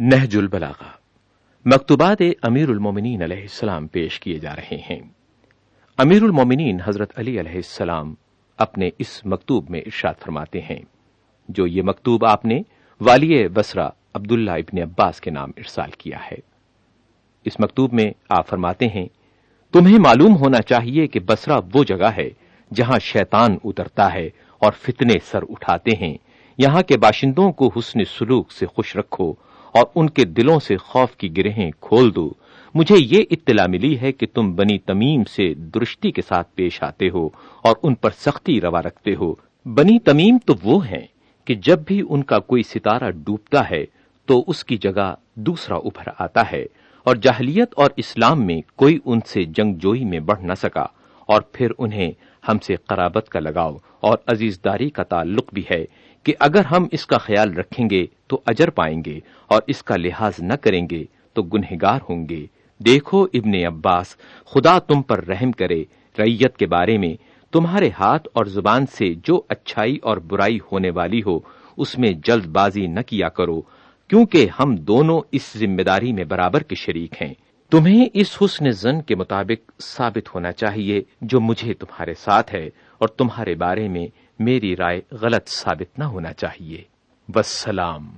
نہج البلاغا مکتوبات امیر المومنین علیہ السلام پیش کیے جا رہے ہیں۔ امیر المومنین حضرت علی علیہ السلام اپنے اس مکتوب میں ارشاد فرماتے ہیں، جو یہ مکتوب آپ نے والی بسرا عبداللہ ابن عباس کے نام ارسال کیا ہے۔ اس مکتوب میں آپ فرماتے ہیں، تمہیں معلوم ہونا چاہیے کہ بسرا وہ جگہ ہے جہاں شیطان اترتا ہے اور فتنے سر اٹھاتے ہیں۔ یہاں کے باشندوں کو حسن سلوک سے خوش رکھو اور ان کے دلوں سے خوف کی گرہیں کھول دو۔ مجھے یہ اطلاع ملی ہے کہ تم بنی تمیم سے درشتی کے ساتھ پیش آتے ہو اور ان پر سختی روا رکھتے ہو۔ بنی تمیم تو وہ ہیں کہ جب بھی ان کا کوئی ستارہ ڈوبتا ہے تو اس کی جگہ دوسرا ابھر آتا ہے اور جہلیت اور اسلام میں کوئی ان سے جنگ جوئی میں بڑھ نہ سکا۔ اور پھر انہیں ہم سے قرابت کا لگاؤ۔ اور عزیز داری کا تعلق بھی ہے کہ اگر ہم اس کا خیال رکھیں گے تو اجر پائیں گے اور اس کا لحاظ نہ کریں گے تو گنہگار ہوں گے۔ دیکھو ابن عباس، خدا تم پر رحم کرے ریت کے بارے میں۔ تمہارے ہاتھ اور زبان سے جو اچھائی اور برائی ہونے والی ہو، اس میں جلد بازی نہ کیا کرو، کیونکہ ہم دونوں اس ذمہ داری میں برابر کے شریک ہیں۔ تمہیں اس حسن زن کے مطابق ثابت ہونا چاہیے جو مجھے تمہارے ساتھ ہے اور تمہارے بارے میں میری رائے غلط ثابت نہ ہونا چاہیے۔ وسلام